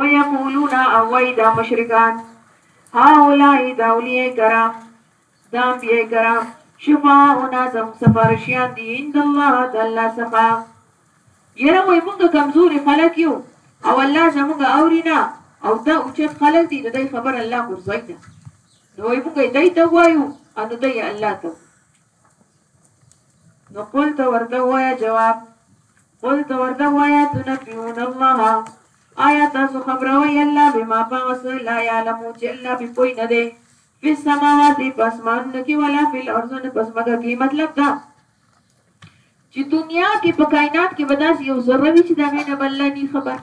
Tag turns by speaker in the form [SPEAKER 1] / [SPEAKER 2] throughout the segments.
[SPEAKER 1] ويقولون او وای دا مشرکان هؤلاء دا اولیاء کرام دا انبیاء کرام شفاعنا زم سفارشیان دی عند الله د الله څخه یره وای مونږ کمزوري خلک یو او الله زمونږ اورینا او دا اوچت خلک دي د خبر الله ګرځي دا نو مونږ دای ته وایو ان دای الله ته نو قل ته ورته وایا جواب قل ته ورته وایا تنبیون الله آیا تاسو خبروي الله بما باس لا يعلم چې الله به پوي نه دی په سماوات په اسمانونو کې ولا په الارض نه پس مګه کې مطلب دا چې دنیا کې په کائنات کې بداس یو ذره وی چې دا غینه بل نه خبر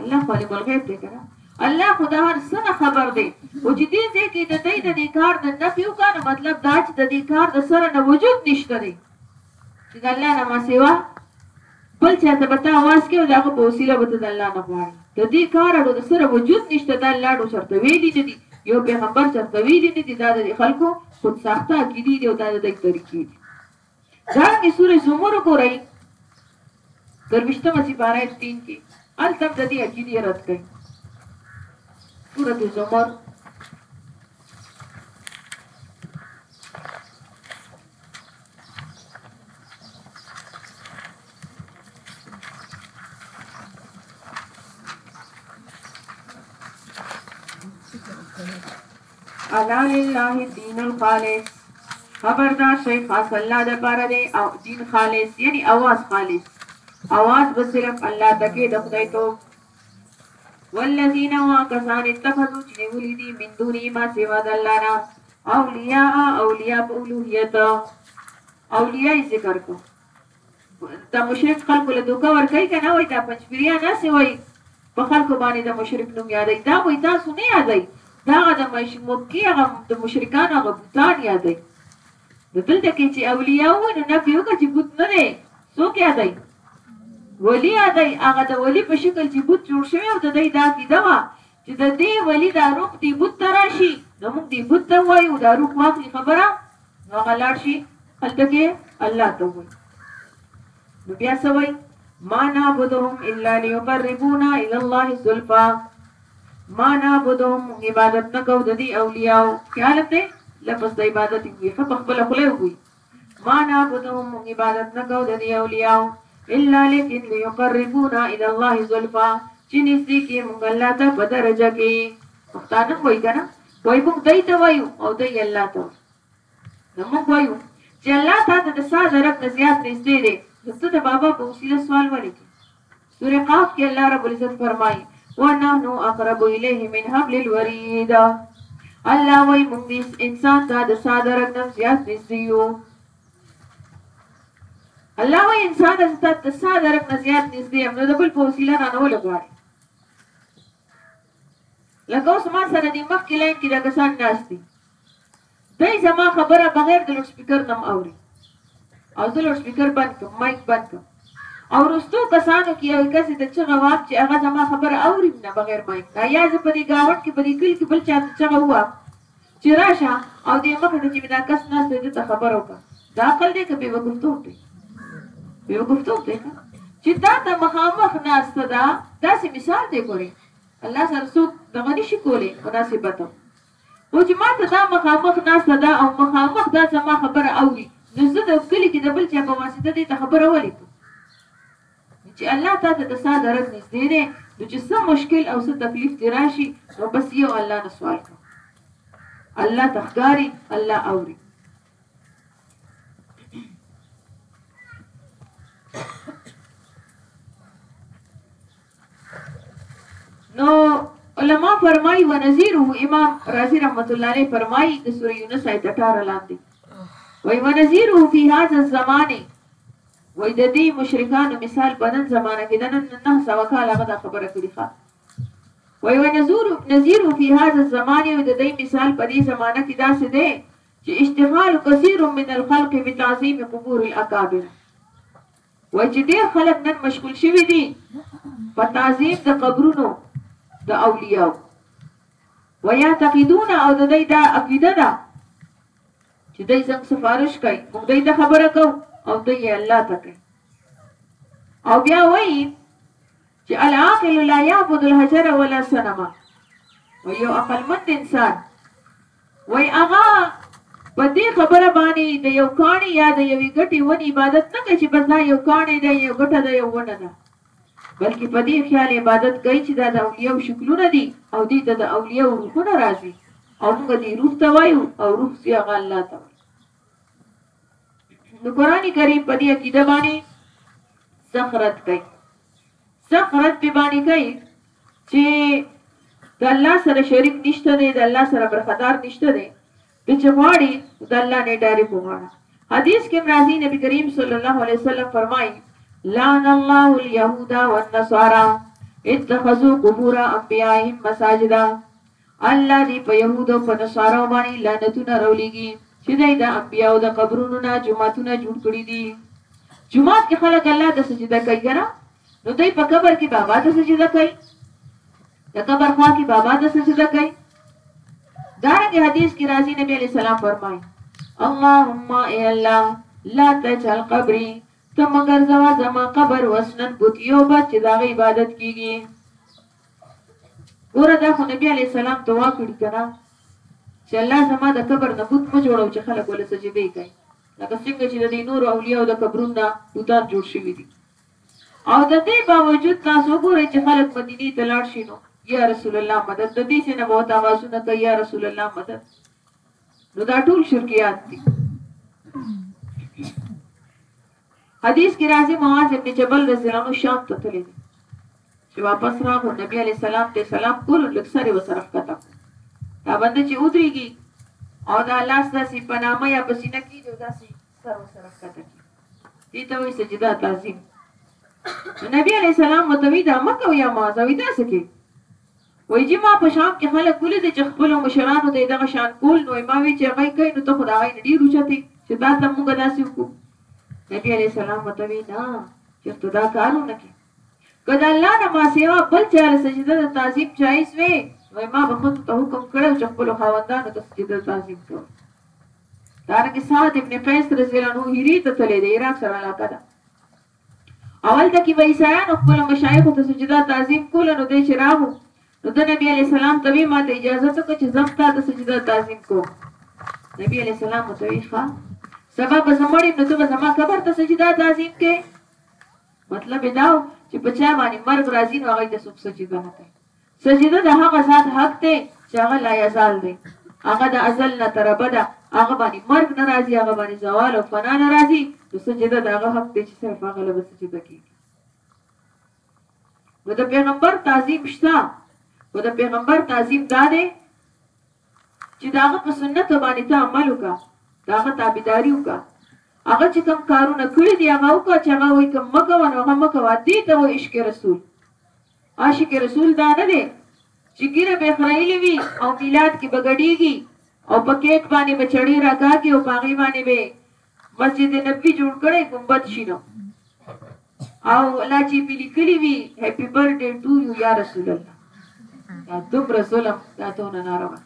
[SPEAKER 1] الله خو علم الغیب دی کنه الله خو د هر څه نه خبر دی او چې دې دې کې د دې د دې کار د نفي وکړو مطلب دا چې د دې کار د سره نه وجود نشته دی چې د الله نه ما سیوا بل چې ته بتا आवाज کې او دا په وسیله به د الله نه غواړي د دې کار او د سره وجود نشته د الله ډو شرط ویلي نه دي یو پیغمبر شرط ویلي نه دي دا د خلکو خود ساخته کیدی دی او دا د طریقې دي دارنګه سوره زمر وګورئ درویشتمه سپاره تین کې هلته د دې عقیدې رد کوي سوره زمر الا لله الدین الخالص خبردار شئ خاص الله د پاره دی او دین خالص یعنی اواز خالص اواز به صرف الله تکي د خدای توب والذین واکسان اتخذوا چې نیولي دي من دوني ما سوا د الله نه اولیاء اولیاء په الوهیت اولیاء ذکر کو دا مشرک خلکو له دوکه ورکوي که نه وایي دا پنجپیریان هسې وایي په خلکو باندې د مشرک نوم یادوي دا وایي تاسو نه یادوي دا هغه د مکې هغه د مشرکانو هغه بوتان یادوي نو دلته کې چې اولیاء وایي نو نفي وکړه چې بوت نه دی څوک یادوي ولي یادوي هغه د ولي په شکل چې بوت جوړ شوی او د دی دا عقیده وه چې د دې ولي دا روح دې بت ته راشي نو موږ دې بت ته وایو دا روح واخلي خبره نو هغه لاړ شي هلته کې الله ته وایي نو بیا څه وایي ما نعبدهم الا ليقربونا الى الله زلفا ما نعبدهم عبادت نکو د دې اولیاء خیال ته لفظ د عبادت وي په خپل خله وي ما نعبدهم مونږ عبادت نه کوو د دې اولیاو الا لیکن لیقربونا الی الله زلفا چې نږدې کې مونږ الله ته په درجه کې پښتانه وایي کنه وای موږ دای ته وایو او دای الله ته نو موږ وایو چې الله تا ته د ساده رب نه زیات نږدې دی نو ته د بابا په وسیله سوال ولې کوې سورة قاف کې الله رب العزت فرمایي ونحن اقرب الیه من حبل الورید الله وای مونږ انسان ته د ساده رقم زیات نږدې یو الله وای انسان ته د ساده رقم زیات نږدې هم نو د بل په وسیله نه نو لګواري لکه اوس ما سره د مخ کې لاین کې د کسان ناشتي دی زما خبره بغیر د لوډسپیکر نه هم اوري او زه لوډسپیکر بند کړم مایک بند کړم او وروستو کسانو کې یو کس ته چغه وام چې هغه زما خبره اوري نه بغیر مایک نه یا زه په دې ګاونډ کې په دې کلي کې بل چا ته چغه ووام چې راشه او دې مخې ته چې مې دا کس ناست دی ته خبره وکړه دا عقل دی که بېوګفتوب دی بېوګفتوب دی که چې تا ته مخامخ ناسته ده داسې مثال دی ګورې الله سره څوک دغه نشي کولی مناسبت خو چې ماته دا مخامخ ناسته ده او مخامخ دا زما خبره اوري نو زه د کلي کې د بل چا په واسطه دې ته خبره ولې کوم؟ نو چې الله تا ته د سا درک نږدې دی نو چې څه مشکل او څه تکلیف دې راشي نو بس یو الله نه سوال کوه الله تخګاری الله اوري نو علما فرمایي ونذیره امام رازی رحمت الله علیه فرمایي د سوره یونس آیت 18 لاندې وای ونذیره فی هذا الزمان وای د دې مشرکانو مثال په نن زمانه کې د نن نه سو کال هغه خبره کړی ښه وای ونذور نذیر فی هذا الزمان وای د دې مثال په دې زمانه کې داسې دی چې اشتغال کثیر من الخلق بتعظیم قبور الاکابر وایي چې ډېر خلک نن مشغول شوي دي په تعظیم د قبرونو د اولیاو ویعتقدون او د دوی دا عقیده ده چې دوی زموږ سفارش کوي موږ دوی ته خبره کوو او دوی یې الله ته کوي او بیا وایي چې العاقل لا يعبد الحجر ولا صنم و یو عقلمند انسان وای هغه په دې خبره باندې د یو کاڼي یا د یوې ګټې ونې عبادت نه کوي چې بس دا یو کاڼی دی یو ګټه ده یو ونه ده بلکې په دې خیال عبادت کوي چې دا د اولیاء شکلونه دي او دې ته د اولیاء روحونه راځي او موږ دې روح ته وایو او روح چې هغه الله ته وایي نو قران کریم په دې عقیده باندې سخت رد کوي سخت رد به باندې کوي چې د الله سره شریک نشته دی د الله سره برخدار نشته دی ته چې غواړي د الله نه ډایرک وغواړه حدیث کې راځي نبی کریم صلی الله علیه وسلم فرمایي لعن الله اليهود والنصارى اتخذوا قبور انبيائهم مساجدا الله دي په يهود او په نصارو باندي لعنتونه روليږي چې دای د انبياء او د قبرونو نه جمعتونه جوړ کړی دي جمعات کې خلک الله ته سجده کوي کنه نو دوی په قبر کې بابا ته سجده کوي د قبر خوا کې بابا ته سجده کوي دارنګه حدیث کې راځي نبی علی سلام فرمایي اللهم اے الله لا تجعل قبري ته مگر زما زما قبر وسنن بوتیو بچ دا عبادت کیږي ګوره دا خو نبی علیه السلام دعا کړي کنه چې الله زما د قبر نه بوت مه جوړو چې خلک ول سجدي کوي لکه څنګه چې د دې نور اولیاء د قبرونو بوتان جوړ شوی دي او د دې باوجود تاسو وګورئ چې خلک مدینه ته لاړ شي نو یا رسول الله مدد د دې څخه به تاوازونه کوي یا رسول الله مدد نو دا ټول شرکیات دي حدیث کې راځي معاذ ابن جبل رضی الله عنه شام ته تللی دی چې واپس راغو نبی علی سلام ته سلام کول لږ سره وسره ښکته دا بنده چې ودرېږي او دا لاس داسې په نامه یا په سینه کې جو داسې سر وسره ښکته کی دې ته وایي سجده تعظیم نبی علی سلام متوی دا مکه یا معاذ وی داسې کې وي جي ما په شام کي خلک وليدل چي خپلو مشرانو ته يې دغه شان کول نو ما وي چي هغه يې کوي نو ته خو د هغه نه ډير اوچت يې چي تا ته موږ داسي وکړو نبي عليه السلام ورته وي نه چرته دا کار ونه کړې که د الله نه ما سيوا بل چا له سجده د تعظيم جائز وي نو ما به خود ته حکم کړو چي خپلو خاوندانو ته سجده تعظيم کوي دارنګه سعد ابن قيس رضي الله عنه هيري ته تللی د عراق سره علاقه ده او هلته کې به عیسایانو خپلو مشایخو ته سجده تعظیم کوله نو دی چې راغو نو ده نبی علیه السلام ته وی ماته اجازه ته که چې زم تا ته سجده تعظیم کوم نبی علیه السلام ته وی ښه سبا به زمړی نو ته به زما قبر ته سجده تعظیم کې مطلب دا چې په چا باندې مرګ راځي نو هغه ته څوک سجده نه کوي سجده د هغه ذات حق دی چې هغه لایزال دی، هغه د ازل نه تر ابده، هغه باندې مرګ نه راځي، هغه باندې زوال او فنا نه راځي، نو سجده د هغه حق دی چې صرف هغه له به سجده کېږي. نو د پیغمبر تعظیم شته، خو د پیغمبر تعظیم دا دی چې د هغه په سنتو باندې ته عمل وکړه، د هغه تابعداري وکړه، هغه چې کوم کارونه کړي دي هغه وکړه، چې هغه وایي کوم مه کوه نو هغه مه کوه، دې ته وایي عشق رسول. عاشق رسول دا نه دی چې ګیره به خرایلی وي او میلاد کې بغړیږي او په کیک باندې به چړې راکاږي او پاغي باندې به مسجد نبوي جوړ کړي ګمبد شینو او لا چې په لیکلي وي هپی برډي ټو یو یا رسول الله دا دومره ظلم دا تونه ناروا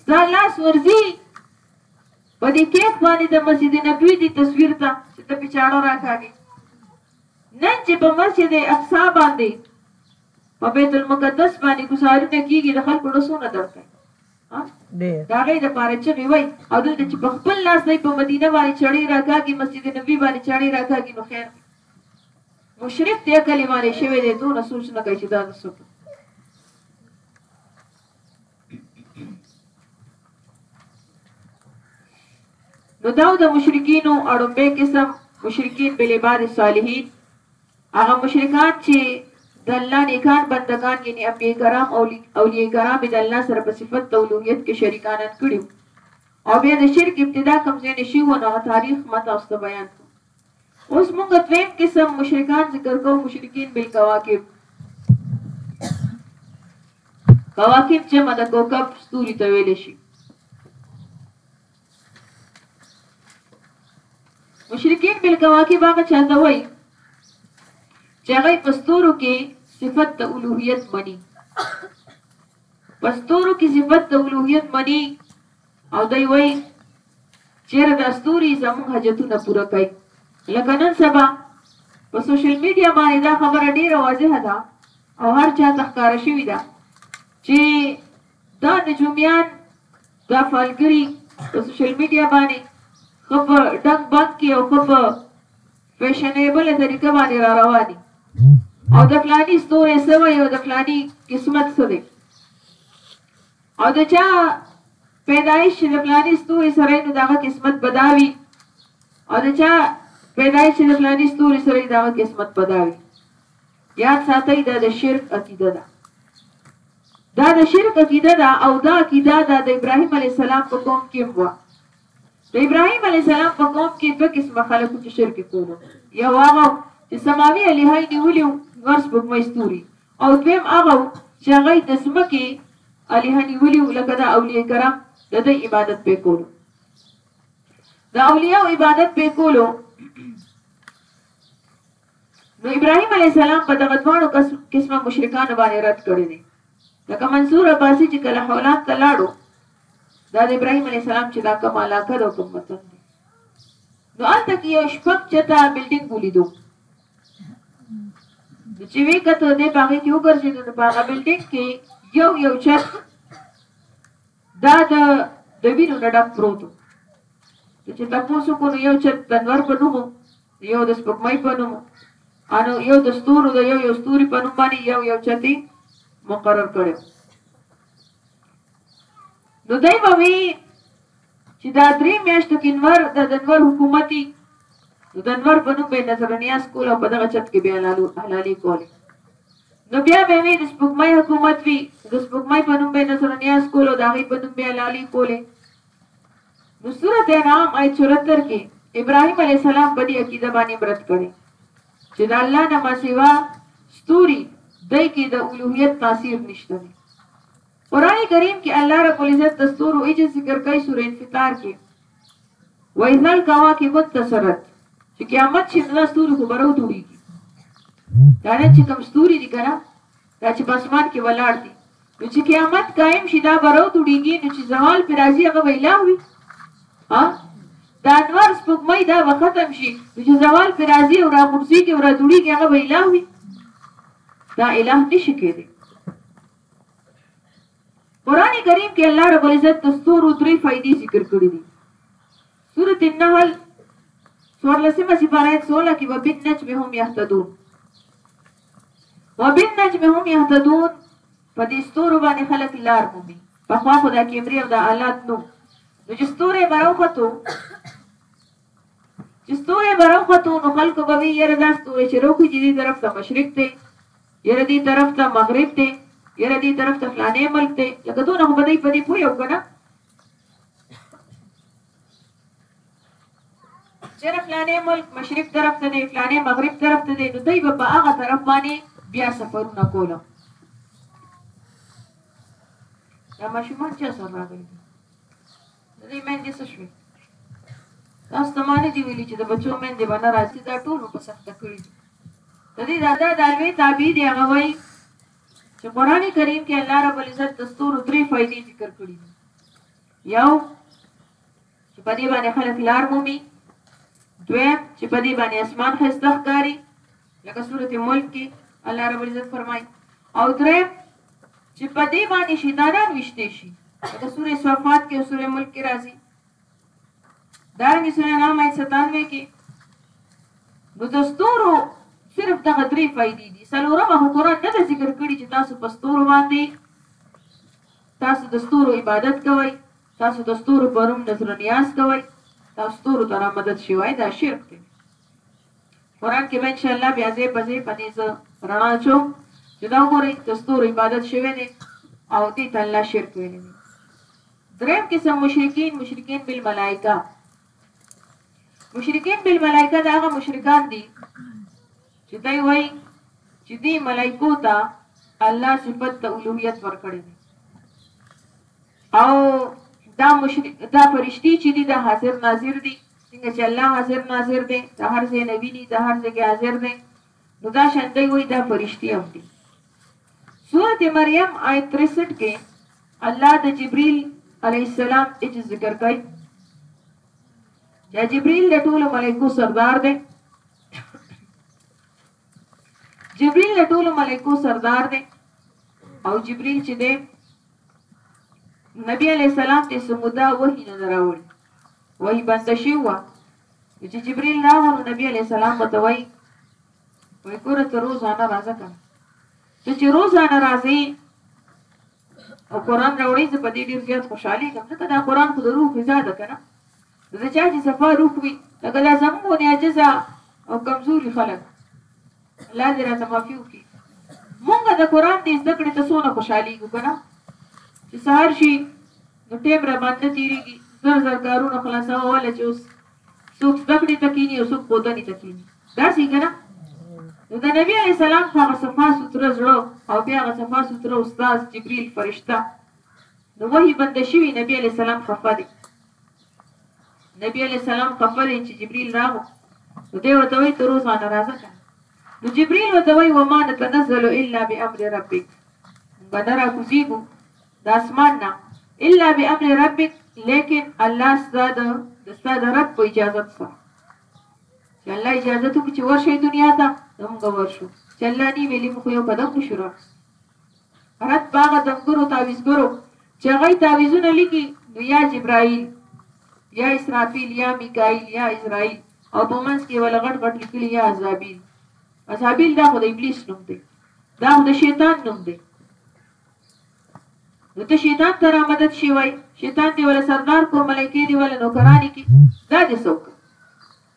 [SPEAKER 1] ستا لاس ورزي په دې کې باندې د مسجد نبوي دی تصویر ته چې ته په چاړه راکاږي نن چې په مسجد اقصی باندې په بیت المقدس باندې ګزارونه کیږي د خلکو له سونه درد کوي دا غي د پاره چې غوي او دلته چې په خپل لاس دی په مدینه باندې چړې راکاږي مسجد نبوي باندې چړې راکاږي نو خیر مشرف ته کلمه لري شوی دی دون سوچ نه کوي چې دا څه نو دا د مشرکینو اړومبه قسم مشرکین بل عباد صالحین هغه مشرکان چې د الله نیکان بندگان یعنی انبیاء کرام او اولیاء کرام د الله سره په صفت د اولوهیت کې شریکانان کړي او بیا د شرک ابتدا کم ځای نشي و نو تاریخ مت اوسته بیان اوس موږ دویم قسم مشرکان ذکر کوو مشرکین بالکواکب کواکب جمع د کوکب ستوري ته ویل شي مشرکین بل کواکب هغه چاته وایي چې هغه پستورو کې صفت د اولوهیت مني پستورو کې صفت د اولوهیت مني او دوی وایي چېرې دا ستوري زموږ حاجتونه پوره کوي لکه نن سبا په سوشل میډیا باندې دا خبره ډیره واضحه ده او هر چا ته ښکاره شوې ده چې دا نجومیان دا فعالګري په سوشل میډیا باندې ښه په ډنګ بند کې او ښه په فیشنیبله طریقه باندې را روان دي او د فلاني ستوري څه وایي او د فلاني قسمت څه دی او د چا پیدایش چې د فلاني ستوري سره وي نو د هغه قسمت به دا وي او د چا پیدایش چې د فلاني ستوري سره وي د هغه قسمت به دا وي یاد ساتئ دا د شرک عقیده ده دا د شرک عقیده ده او دا عقیده ده د ابراهیم علی السلام په قوم کې وه د ابراهیم علی السلام په قوم کې دوه قسمه خلکو چې شرک کولو یو هغه چې سماوي الهي نیولیو ورس بګمې ستوري او دویم هغه وو چې هغه یې د ځمکې الهه نیولي وو لکه دا اولیه کرام د دوی عبادت به کولو د اولیاء عبادت به کولو نو ابراهيم عليه السلام په دغه دوانو قسمه مشرکان باندې رد کړی دی لکه منصور عباسي چې کله حولات ته لاړو دا د ابراهيم عليه السلام چې دا کوم علاقه ده کوم وطن دی نو هلته کې یو شپږ چته بلډینګ ولیدو چې وی کته دې باغې کې وګرځېدو نو په هغه بلډینګ کې یو یو چت دا د د وینو نه ډک پروت چې تاسو کو یو چت د نور په نوم یو د سپوږمۍ په نوم انو یو د ستورو د یو یو ستوري په نوم باندې یو یو چتي مقرر کړو نو دای به وی چې دا درې میاشتو کې انور د دنور حکومتي د دنور په نوم به نظرنیاز کول او په دغه چت کې به حلالو حلالي کولې نو بیا به وی د سپوږمۍ حکومت وی د سپوږمۍ په نوم به نظر نیاز کول او د هغې په نوم به حلالي کولې نو سورت انعام آیت 74 کې ابراهیم علی السلام په دې عقیده باندې مرت کړي چې د الله نه ما سیوا ستوري دای کې د اولوهیت تاثیر نشته قرآن کریم کې الله رب العزت د ستورو عجز ذکر کوي سورې انفطار کې وایذا الکواکب انتثرت چې قیامت شي نو ستوري خو برو دوړيږي دا نه چې کوم ستوري دي کنه دا چې بسمان کې ولاړ دي نو چې قیامت قائم شي دا برو دوړيږي نو چې زوال پر راځي هغه ویلا وي ها دا انوار سپوږمۍ دا وختم شي نو چې زوال پر راځي او را غورځي کې ورا دوړيږي هغه ویلا وي دا الہ نشي کېږي قرآن کریم کې الله رب العزت د ستورو درې فائدې ذکر کړې دي سورۃ النحل څوارلسمه سپاره آیت سوله کې وبالنجم هم یهتدون وبالنجم هم یهتدون په دې ستورو باندې خلک لار مومي په خوا خو دا کیمرې او دا آلات نو نو چې ستورې به راوختو چې ستوري به راوخوتو نو خلکو به وي یره دا ستوري چې راوخوځي دې طرف ته مشرق دی یره دې طرف ته مغرب دی یره دې طرف ته فلانې ملک دی لکه دونه خو به دی په دې پوه یو که نه چېرې فلانې ملک مشرق طرف ته دی فلانې مغرب طرف ته دی نو دوی به په هغه طرف باندې بیا سفرونه کوله دا ماشومان چا سره راغلي د دې مېندې څه شوې تاسو ته ما نه دي ویلي چې د بچو مېندې به نه راځي دا ټول په سخته کړي دي د دې دادا د الوې تابع دی هغه وایي چې قران کریم کې الله رب العزت د ستورو درې فائدې ذکر کړې دي یو چې په دې باندې خلک لار مومي دویم چې په دې باندې اسمان خسته ښکاري لکه سورت ملک کې الله رب العزت فرمایي او درې چې په دې باندې شیطانان وشته شي لکه سورې صفات کې او سورې ملک کې راځي دارنګه سورې نام آیت 97 کې نو د ستورو صرف دغه درې فائدې دي سلورمه هو قرآن نه ده ذکر کړی چې تاسو په ستورو باندې تاسو د ستورو عبادت کوئ تاسو د ستورو پروم نظر نیاز کوئ تاسو ستورو ته را مدد شوی دا شرک دی قرآن کې به ان شاء الله بیا ځای په ځای په دې زه رڼا اچوم چې دا وګورئ د ستورو عبادت شوی دی او دې ته الله شرک ویلی دی دریم قسم مشرکین مشرکین بالملائکه مشرکین بالملائکه دا هغه مشرکان دي چې دوی وایي چې دې ملائکو ته الله صفت د اولوہیت ورکړي دي او دا مشرک دا فرشتي چې دي د حاضر ناظر دي څنګه چې الله حاضر ناظر دی، د هر ځای نه ویني، د هر ځای کې حاضر دی، نو دا شان دی وایي دا پرشتي هم دي. سورت مریم آیت 63 کې الله د جبرئیل علیه السلام اجز ذکر کوي چې جبرئیل د ټولو ملائکو سردار دی جبرئیل د ټولو ملائکو سردار دی او جبرئیل چې دی نبی علیہ السلام ته سمودا وحی نه راوړي وحی بند شي و چې جبريل راغو نو نبی علیہ السلام وته وای وای ګوره ته روزانه راځه کا ته چې روزانه راځي او قران راوړي زه په دې ډیر زیات خوشاله کوم ځکه دا قران خو د روح غذا ده کنه زه چا چې صفه روح وي لکه دا زموږ نه عجزه او کمزوري خلک الله دې راته معافي وکړي مونږ د قران دې زده کړې ته څونه خوشحاليږو کنه چې سهار شي نو ټیم را باندې تیریږي زر زر کارونه خلاصوه ولا چې اوس څوک زده کړې ته کینی او څوک پوتنې ته کینی دا سی کنه نو د نبی علی سلام خو هغه صفا سوتره زړه او بیا هغه صفا سوتره استاد جبرئیل فرشتہ نو وحی بند شوی نبی علی سلام خفه دی نبی علیه السلام خفه دی چې جبريل راغو نو دی ورته وایي تر اوسه نه راځه که نو جبريل ورته وایي وما نتنزل الا بامر ربک موږ نه راکوزیږو د اسمان نه الا بامر ربک لیکن الله ستاد د ستاد رب په اجازه سره چې الله اجازه ته چې ورشي دنیا ته موږ ورشو چې الله ني ویلي موږ یو قدم نشو راځو رد په هغه دنګرو تعویذګرو چې هغوی تعویذونه لیکي نو یا جبرائیل یا اسرافیل یا میکائیل یا اسرائیل او په منځ کې ولا غټ غټ لیکلي یا عذابیل عذابیل دا خو د ابلیس نوم دی دا خو د شیطان نوم دی نو ته شیطان ته را مدد شي وای شیطان دی ولا سردار کو ملایکی دی ولا نوکرانی کی دا دې څوک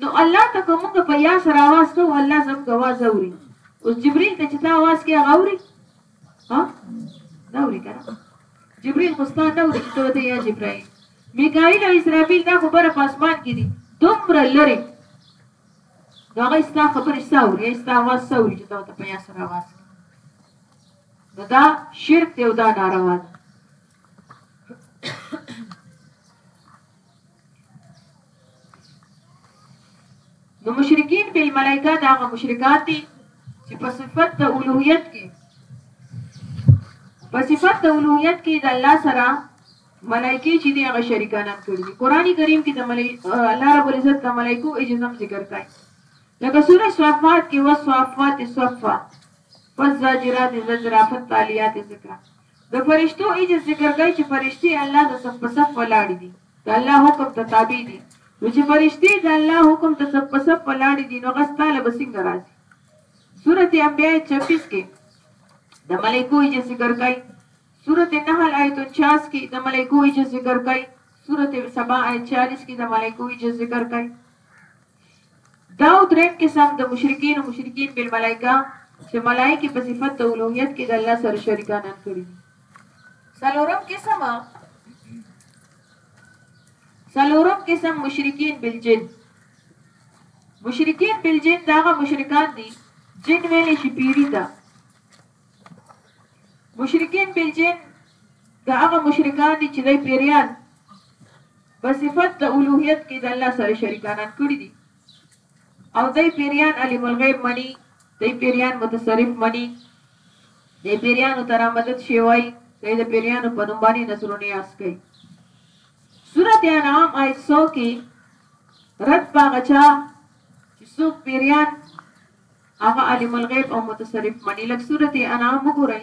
[SPEAKER 1] نو الله ته که مونږ په يا سره اواز کوو الله زموږ اواز اوري اوس جبريل ته چې تا اواز کې هغه اوري ها نه اوري کنه جبريل خو ستا نه اوري ته ته يا جبرائيل میکائیل او اسرافیل دا خو بره په اسمان کې دي دومره لري نو هغه ستا خبرې ساور یا ستا आवाज ساور چې دا ته په یا سره आवाज نو دا شرک دی او دا ناروا ده نو مشرکین بل ملائکه دا غو مشرکات دي چې په صفت د اولوہیت کې په صفت د اولوہیت کې د الله سره ملائکه چې دی هغه شریکان هم کړی دي قران کریم کې د ملائکه الله رب العزت د ملائکو اجزم ذکر کوي لکه سوره صفات کې وصفات صفا فزاجرات زجرا فتالیات ذکر د فرشتو اجر ذکر کړئ چې فرشتې الله ته صف په صف ولاړې دي، د الله حکم ته تابع دي، نو چې فرشتې د الله حکم ته صف په صف ولاړې دي نو غصب تاله به څنګه راځي؟ سورة انبیاء آیت چوبیس کې د ملائکو اجر ذکر کړئ، سورة نحل آیت انچاس کې د ملائکو اجر ذکر کړئ، سورة سبا آیت چالیس کې د ملائکو اجر ذکر کړئ. دا او دریم قسم د مشرکینو مشرکین بالملائکه چې ملائکه په صفت د اولوهیت کې د الله سره شریکان ان کړی دي سلورم قسم سلورم قسم مشرکین بالجن مشرکین بالجن داغه مشرکان دي جن ویلې شي پیری ته مشرکین بالجن دا هغه مشرکان دي چې دوی پیریان په صفت د الوهیت کې د الله سره شریکانان کړي دي او دی پیریان علیم الغیب مني دی پیریان متصرف مني دی پیریانو تر مدد شي وای دی د پیریانو په نوم باندې نظرونه یاس کوي سورته انعام آیت 100 کې رد پاغه چا چې څوک پیریان هغه علیم الغیب او متصرف مني لکه سورته انعام وګورئ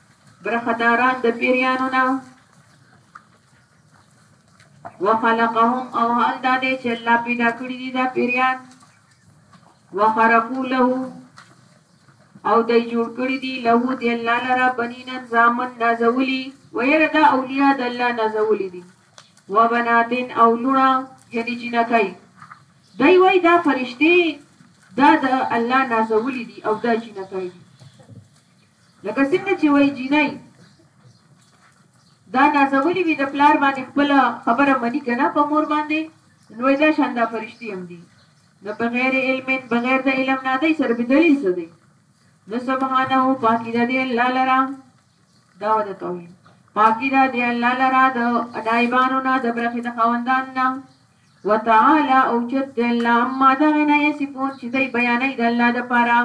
[SPEAKER 1] برخداران د پیریانو نه وخلقهم او حال دا دی چې الله پیدا کړی دي دا پیریان وخرقو له او د جوړ کړی دي له دی الله لرا بنینا زامن نازولی ویره دا اولیاء د الله نازولی دي وبناتن او لونا یعنی جنکای دای وای دا فرشتي دا د الله نازولی دي او دا جنکای دي لکه څنګه چې وایي جینۍ دا نازولي وي د پلار باندې خپل خبره مني کنه په مور باندې نو دا شاندا فرشتي هم دي نو بغیر علم بغیر د علم نه دی سر به دلیل څه دی نو سبحانه پاکی دا دی الله لرا دا د توحید پاکی دا دی الله لرا د نایبانو نه د برخې د خوندان نه وتعالى او چت الله اما دغنا یسفون چې دی بیانې د الله د پاره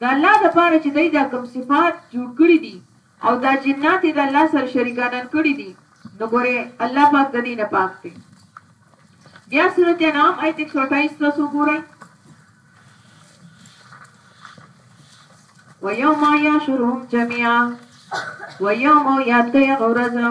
[SPEAKER 1] د الله د پاره چې دی دا کوم صفات جوړ کړي دي او دا جنات یې د الله سره شریکانان کړي دي نو ګوره الله پاک د دې نه پاک دی بیا سورت انعام آیت 128 تاسو وګورئ ويوم يحشرهم جميعا ويوم ياتي غرزا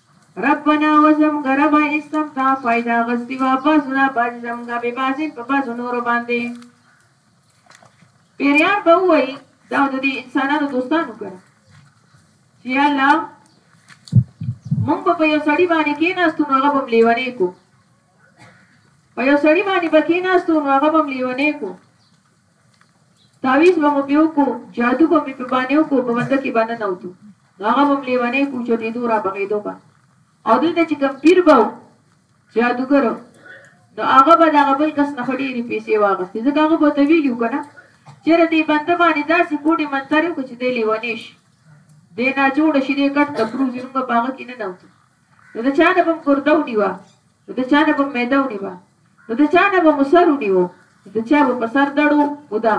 [SPEAKER 1] ربنا وزمونږ ربه استمتاع فائده اغستی وه بعضو نه بعضی زمونږ بی بعضین په بعضو نورو باندی پیریان به ووایی دا د دې انسانانو دوستانو کړه چې یا الله مونږ په یو سړی باندې کې ناستو نو هغه بم لیونې کو په یو سړی باندې پکې ناستو نو هغه بم لیونې کو تعویذ به مو پې وکړو، جادو به مې په باندې وکړو، په بنده کې به ننوتو، نو هغه به هم لېونی په اوچتېدو را بغېدو به او دلته چې کوم پیر به و، جادوګر و، نو هغه به د هغه بل کس نه خو ډېرې پیسې واخستې، ځکه هغه به ورته ویلي و که نه، چېرې دې بنده باندې داسې کوډې منترې وکړې چې دی لېونی شي، دی ناجوړ شي، دی کټ ته پروت وي، موږ به په هغه کې ننوتو، نو د چا نه به هم ګرده ونیوه، نو د چا نه به هم معده ونیوه. نو د چا نه به مو سر ونیو نو د چا به په سر دړو اودا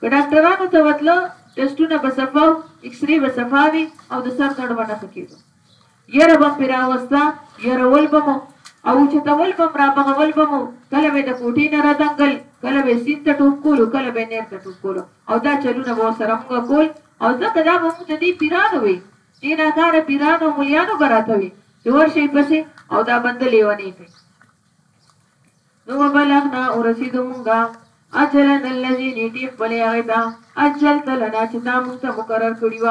[SPEAKER 1] که ډاکټرانو ته به تلو ټسټونه به صفا او اکسرې به صفا وي او د سر دړ به نه ښه کېدو یره به پې راوسته یرول به مو او اوچتول به م رابغول به مو کله به د کوټې نه رادنګل کله به سیند ته ټوپ کولو کله به نیر ته ټوپ کولو او دا چلونه به ورسره مونږ کول او ځکه دا به مونږ ته دې پیرانو وي دې ناکاره پیرانو او ملیانو به راته وي چې ورشئ پسې او دا بنده لیونی کړئ نو وبلغنا ورسیدو مونږه اجلن الذي نیټی خپل هغه ته اجل تلنا چې تا مونږ ته مقرر کړی و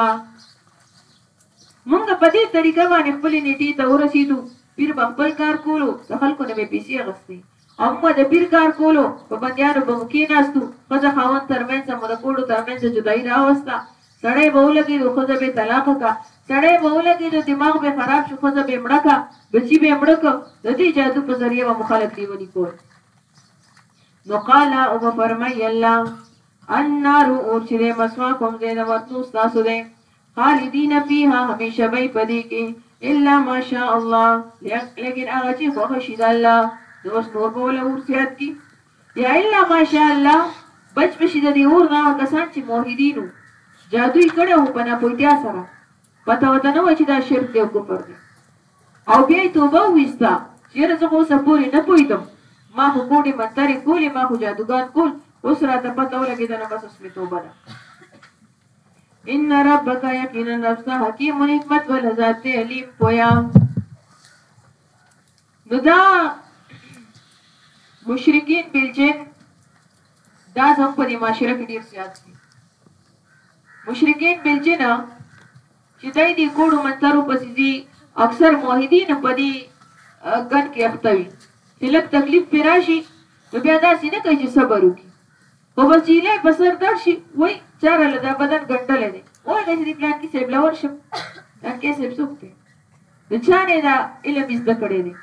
[SPEAKER 1] مونږ په دې طریقه باندې خپل نیټی ته ورسیدو پیر په خپل کار کولو د خلکو نه به پیسې غستې او موږ د پیر کار کولو په بندیانو به مو کېناستو ښځه خاوند ترمنځ مو د کوړو ترمنځ جدایي راوسته سړی به ولګیدو ښځه به طلاقه کا سړی به ولګیدو دماغ به خراب شو ښځه به مړه کا بچی به مړه که ددی جادو په ذریعه به مو خلک لیونی کول نو قال او به فرمای الله النار اور چې د مسواکم دی د وتلو ستاسو دی خالدین فیها همیشه به په دې کې الا ماشاء الله لیکن هغه چې خوښ شي د الله نو اوس نور به له ورسیات کی یا الا ماشاءالله بچ به شي د دې اور نه هغه کسان چې موحدینو جادوی کړی وو په ناپوهتیا سره پته ورته نه وه چې دا شرک دی او کفر دی او بیا یې توبه وویسته چې یاره زه خو اوسه پورې نه پوهېدم ما خو کوډې منترې کولې ما خو جادوګان کول اوس راته پته ولګېده نو بس اوس مې توبه ده ان ربک یقینا رب ستا حکیم حکمت والا ذات دی علیم پویا نو دا مشرکین بالجن دا زموږ په دې معاشره کې ډېر زیات دي مشرکین بالجن چې دای دې کوډو منترو پسې دي اکثر موحدین په دې ګن کې اخته وي چې لږ تکلیف پې راشي نو بیا داسې نه کوي چې صبر وکړي خو بس چې ایله په سر در شي وایي چاره له دا بدن ګنډلی دی وایي داسې د پلانکي صاحب له ورشم پلانکی صاحب څوک دی د چا نه دا علم زده کړی دی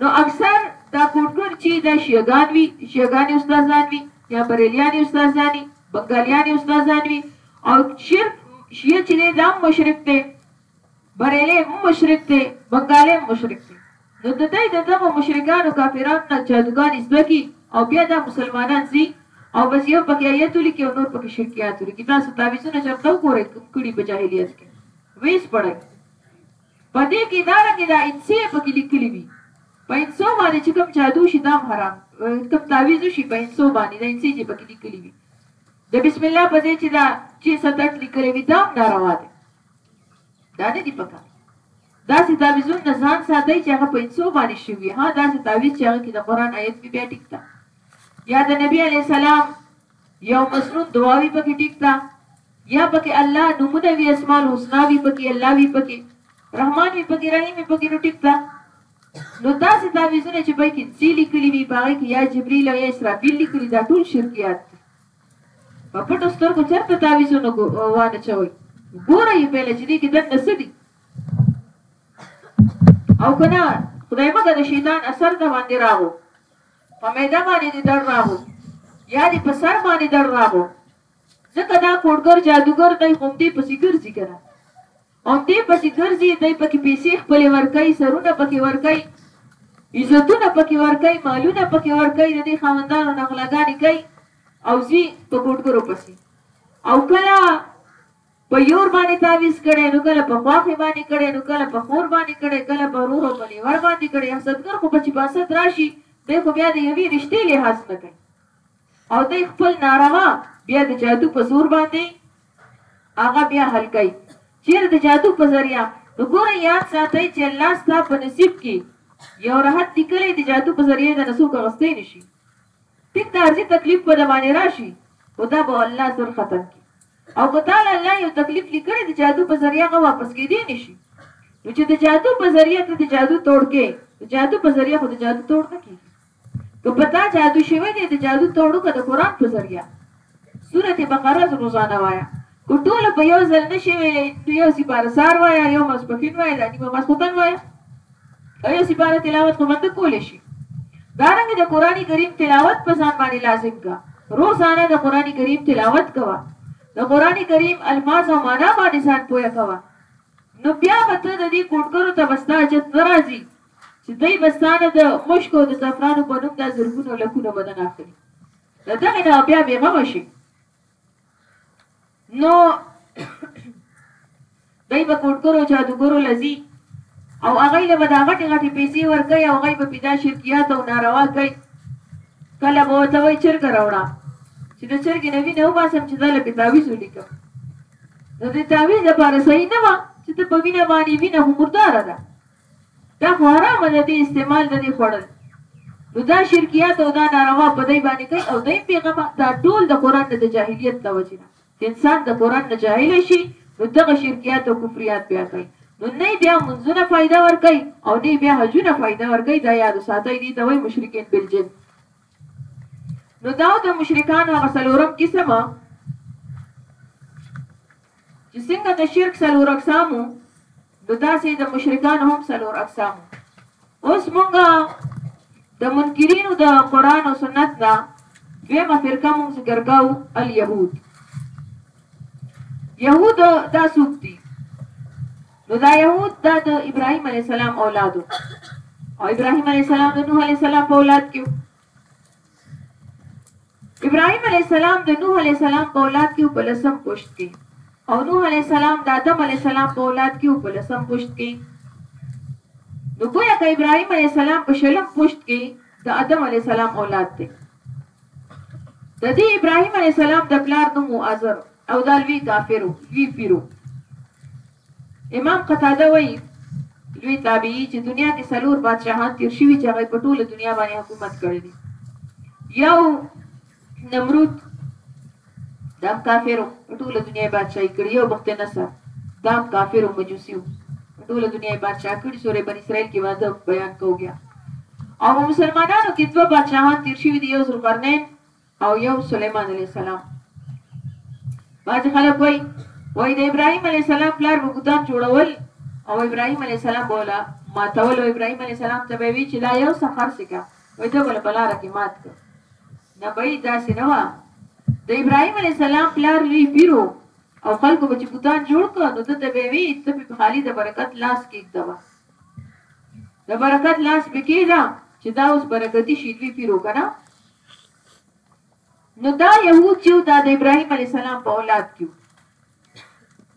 [SPEAKER 1] نو اکثر دا کوټګر چی دا شیعه ګان وی شیعه ګانی استادان وی یا بریلیانی استادانی بنګالیانی استادان وی او شرک شیعه چی دی دا مشرک دی بریلی هم مشرک دی بنګالی هم مشرک دی نو د دای د دغه مشرکانو کافرانو نه جادوګان زده کی او بیا دا مسلمانان زی او بس یو پکې آیت ولیکي او نور پکې شرکیات ولیکي تاسو تعویذونه چرته وګورئ کوم کړي په جاهلیت کې ویس پړک په دې کې دا رنګې دا انسې په کې لیکلي وي په انسو باندې چې کوم جادو شي دا حرام کوم تعویذ شي په انسو باندې دا انسې چې په کې لیکلي وي د بسم الله په دې چې دا چې ستټ لیکلي وي دا ناروا دي دا نه دی پکا دا چې تعویذون نه ځان ساتي چې هغه په انسو باندې شوی ها دا چې تعویذ چې هغه کې د قران آیت بیا ټیک تا یا د نبی علی سلام یو مسنون دعا وی پکی ټیک ده یا پکی الله نومونه وی اسماء الحسنا وی پکی الله وی پکی رحمان وی پکی رحیم وی پکی نو ټیک ده نو داسې تعویذونه چې پای کې سی لیکلی وی پای کې یا جبرئیل او یا اسرافیل لیکلی دا ټول شرکیات دي په پټو سترګو چرته تعویذونه وانه چوي ګوره یې په لچې دي کې دن نسدي او کنه خدای مګه د شیطان اثر د باندې راغو په معده باندې دې دړ راغو یا دې په سر باندې دړ راغو ځکه دا کوډګر جادوګر دی خو همدې پسې ګرځي که نه همدې پسې ګرځي دی پکې پیسې خپلې ورکوي سرونه پکې ورکوي عزتونه پکې ورکوي مالونه پکې ورکوي د دې خاوندانو نه غلاګانې کوي او ځي په کوډګرو پسې او کله په يور باندې تعويذ کړی نو کله په خواښې باندې کړی نو کله په خور باندې کړی کله په رور او په ليور باندې کړی حسدګر خو په چې په حسد راشي دی خو بيا د يوې رشتې لحاظ نه کوي او دی خپل ناروا بيا د جادو په زور باندې هغه بیا حل کوي چیرې د جادو په ذریعہ نو ګوره یاد ساتئ چې الله ستا په نصیب کې یو راحت لیکلی د جادو په ذریعه د نسوک غستې نشي ټیک د ارزي تکلیف په دمانې راشي خدا به الله زر ختم کی او که تاله الله یو تکلیف لیکلی د جادو په ذریعه هغه واپس کیدی نشی نو چې د جادو په ذریعه ته د جادو توړ کې د جادو په ذریعه خو د جادو توړ نه کیږي که پتا جادو شوی دی د جادو توړو که د قران په ذریعه سورته بقره روزانه وایا کو ټول په یو ځل نشي ویلې نو یو سي بارسار وایا یو مسپخین وایا د نیمه مسخوتن وایا او یو سپاره تلاوت خو بنده کولی شي دارنګ د قران کریم تلاوت په ځان باندې لازم کا روزانه د قران کریم تلاوت کوا د قران کریم الفاظ او معنا باندې ځان پوهه کوا نو بیا به ته د دې کوټکرو ته بستا جت ناراضي چې دوی بستانه د مشکو د زعفرانو په نوم د زرګونو لکونو بدن اخلي دغه نه بیا به غم شي نو دوی به کوټګرو جادوګرو لذي او هغه له به دا غټي غټي پیسې ورکړي او هغه به پیدا شرکیات او ناروا کوي کله به ورته وایي چرګ راوړه چې د چرګې نه وینه وباسم چې زه لکه تعویز ولیکم نو د تعویز لپاره صحیح نه وه چې ته په وینه باندې وینه خو مرداره ده دا خو حرامه ده دی استعمال نه دی خوړل نو دا شرکیات او دا ناروا په دی باندې کوي او دی پیغمبر دا ټول د قران نه د جاهلیت له وجې نه چې انسان د قران نه جاهل شي نو دغه شرکیات او کفریات بیا کوي نو نه بیا منځونه فائدہ ور کوي او نه بیا حجونه فائدہ ور کوي دا یاد ساتي دي ته وای مشرکین بالجن نو دا د مشرکانو هغه څلورم قسمه چې څنګه د شرک څلور اقسام وو نو داسې د مشرکانو هم څلور اقسام اوس مونږه د منکرینو د قران او سنت نه دویمه فرقه مونږ ذکر کاو اليهود يهود دا څوک دي نو دا يهود دا د ابراهيم عليه السلام اولادو او ابراهيم عليه السلام د نوح عليه السلام په اولاد کې ابراهيم عليه السلام د نوح عليه السلام په اولاد کې په لسم پښت کې او نوح عليه السلام د آدم عليه السلام په اولاد کې په لسم پښت کې نو ګویا که ابراهيم عليه السلام په شلم پښت کې د آدم عليه السلام اولاد دی د دې ابراهيم عليه السلام د پلار نوم آزر او دا لوی کافرو لوی پیرو امام قتاده وايي، لوی تابعي، چې دنیا کې څلور بادشاهان تېر شوي چې هغه یې په ټوله دنیا باندې حکومت کړی دی. یو نمرود دام کافر په ټوله دنیا یې بادشاهي کړې، یو بخت نصر دام کافر او مجوسي و په ټوله دنیا یې بادشاه کړي، سورې بني اسرائیل کې واده بیان کوو بیا. او په مسلمانانو کې دوه بادشاهان تېر شوي دي، یو ذوالقرنین او یو سلیمان علیه السلام بعضې خلک وایي وایي د ابراهیم علیه السلام پلار به بوتان جوړول او ابراهیم علیه السلام به ولا ماتول او ابراهیم علیه السلام ته به وی چې لا یو څه خرڅ کړه وایي ته بله په لاره کې مات کړ نه به یې داسې نه وه د ابراهیم علیه السلام پلار لوی پیرو او خلکو به چې بوتان جوړ کړ نو ته ته به وی ته په خالي د برکت لاس کېږده وه د برکت لاس به کېږده چې دا اوس برکتي شي لوی پیرو که نه نو دا یهود چې دا د ابراهیم علی السلام په اولاد کې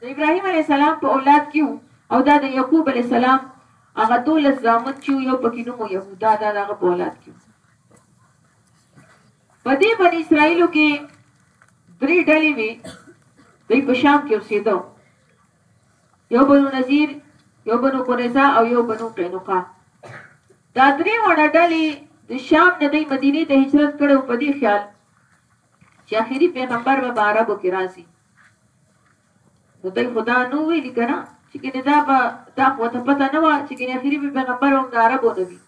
[SPEAKER 1] د ابراهیم علی السلام په اولاد کې او دا د یعقوب علی السلام هغه دول زامن چې یو پکې نومو یهودا دا دغه په اولاد کې په دې باندې اسرایلو کې درې ډلې وي دوی په شام کې اوسېدو یو بنو نذیر یو بنو قریظه او یو بنو قینقا دا درې وړه ډلې د شام نه دی مدینه ته هجرت کړي او په دې خیال چې اخیری پیغمبر به عربو کې راځي نو دوی خدا نو ویل کنه چې کنه دا به دا خو ته پته نه و چې کنه اخیری پیغمبر هم د عربو نه وي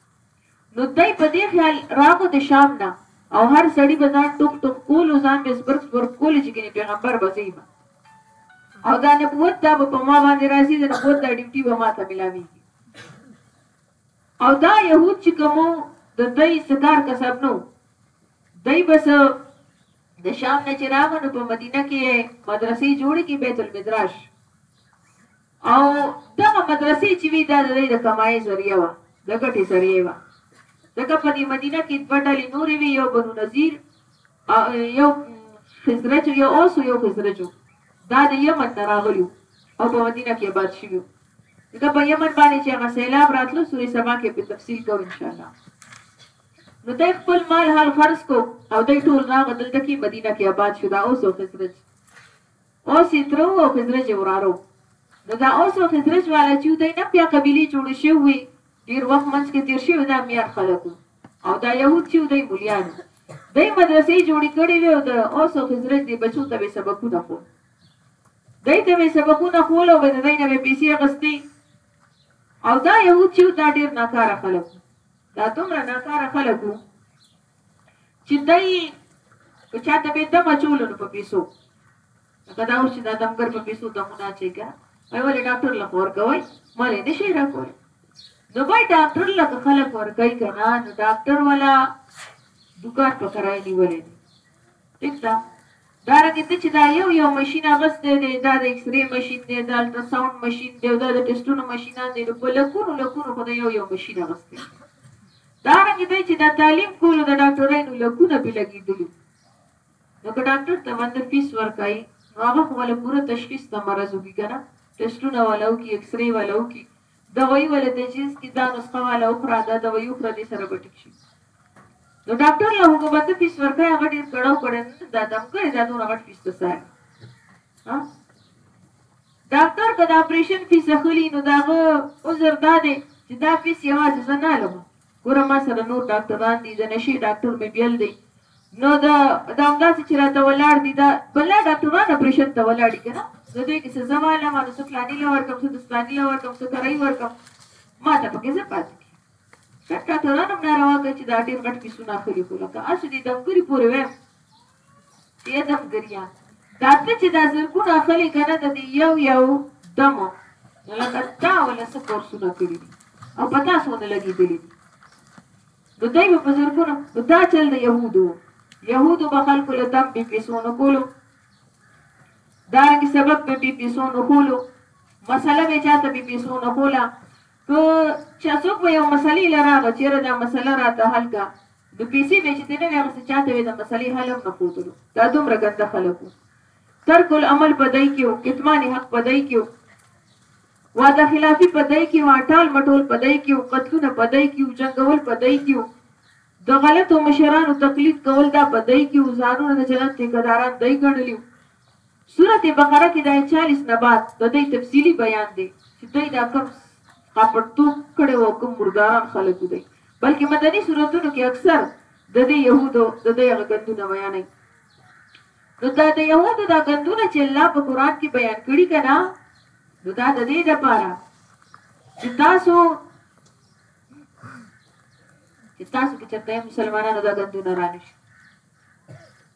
[SPEAKER 1] نو دی په دې خیال راغو د شام نه او هر سړی به ځان ټوخ ټوخ کولو ځان به سپرک سپرک کولو چې ګنې پیغمبر به زه یم او دا نبوت دا به په ما باندې راځي د نبوت دا ډیوټي به ما ته ملاویږي او دا يهود چې کوم د دای سکار کسب نو دای بس د شام نه چراغ نو په مدینه کې مدرسې جوړې کې بیت المدرش او دغه مدرسې چې وی دا د دوی د کمایې ذریعه وه، د ګټې ذریعه وه. ځکه په دې مدینه کې دوه ډلې نورې وې، یو بنو نذیر او یو خزرج و، یو اوس او یو خزرج و. دا د یمن نه راغلي او په مدینه کې آباد شوي وو. ځکه په یمن باندې چې هغه سیلاب راتلو سورې سبا کې په تفصیل کوو انشاءالله. نو دی خپل مال حال خرڅ کو او دی ټول راغ دلته کې مدینه کې آباد شو دا اوس او خزرج. اوس یې تره وو او خزرج یې وراره وو. نو دا اوس او خزرج والا چې وو دوی نه هم بیا قبیلې جوړې شوې وې، ډېر وخت منځ کې تېر شوی دا میان خلک وو او دا یهود چې وو دوی مولیان وو. دوی مدرسې جوړې کړې وې او د اوس او خزرج دې بچو ته به یې سبقونه ښول. دوی ته به یې سبقونه ښول او به د دوی نه به یې پیسې اخیستې او دا یهود چې وو دا ډېر ناکاره خلک وو. دا دومره ناکاره خلک وو چې دای که چاته به دم اچولو نو په پیسو لکه دا اوس چې دا دمګر په پیسو دمونه اچوي که نه وایي ولې ډاکټر له خو ورکوئ ما له نه شي راکولی نو باید ډاکټر له که خلک ورکوي که نه نو ډاکټر والا دوکان په کرایه نیولی دی ټیک ده دا رنګه ته چې دا یو یو ماشين اغستې دی دا د ایکس ری ماشين دی دا الټرا ساوند ماشين دی دا د ټیسټونو ماشينان دی په لکونو لکونو خدای یو یو ماشين اغستې دا رنګ دی چې دا تعلیم کولو د ډاکټرینو لکونه پې لګیدلي نو که ډاکټر ته بنده فیس ورکای نو هغه خو ولا پوره تشخیص ته مرز وکي کنه ټیسټونه ولا وکي ایکس ری ولا وکي دوايي ولا تجهیز کی دا نسخه ولا اخرى دا دوايي اخرى دې سره بټیک شي نو ډاکټر له هغه بنده فیس ورکای هغه ډیر کړه کړه دا دم کړی دا دونه غټ فیس ته ساري ها ډاکټر که د اپرېشن فیس اخلي نو د هغه عذر دا دی چې دا فیس یوازې زه نه علم ګوره ما سره نور ډاکټران دي د نشې ډاکټر مې بیل دی نو د دا همداسې چې راته ولاړ دي دا بلا ډاکټران اپرېشن ته ولاړ دي که نه د دوی کې څه زه معلم نو څه فلاني له ورکم څه د فلاني له ورکم څه کرۍ ورکم ما ته پکې زه پاتې کړي ډاکټران هم ناروا کوي چې دا ډېر غټ فیسونه اخلي خو لکه اسې دې دمګري پورې وایم ای دم ګریا دا ته چې دا زرګونه اخلي که نه د دې یو یو دم نو لکه تا وله څه کورسونه کړي دي او په تاسو ونه لګېدلي دي نو دوی به په زرګونه نو دا چل د یهودو یهودو به خلکو له دم بې پیسو نه کولو دارنګې سبق به بې پیسو نه کولو مسله به چاته بې پیسو نه کوله که چا څوک به یو مسلې له راغه چېرې دا مسله راته حل که نو پیسی به چې دنه وی اغستی چاته وی د مسلې حل هم نه خودلو دا دومره ګنده خلک وو ترک العمل په دای کې وو کتمان حق په دای کې وو وعده خلافی په دای کې وو ټال مټول په دای کې وو قتلونه په دای کې وو جنگول په دای کې وو د غلطو مشرانو تقلید کول دا په دای کې وو ځانونه د جنت ټیکداران دای ګڼلی سورة بقره کې د آیت چالیس نه بعد د دوی تفصیلي بیان دی چې دوی دا کوم سخاپړتوب کړی وو او کوم مرداران خلک وو دوی بلکې مدني سورتونو کې اکثر د دې یهودو د دوی هغه ګندونه بیانوي نو دا د یهودو دا ګندونه چې الله په قرآن کې بیان کړي که نه نو دا د دې دپاره چې تاسو چې تاسو کې چېرته مسلمانانو دا ګندونه رانشي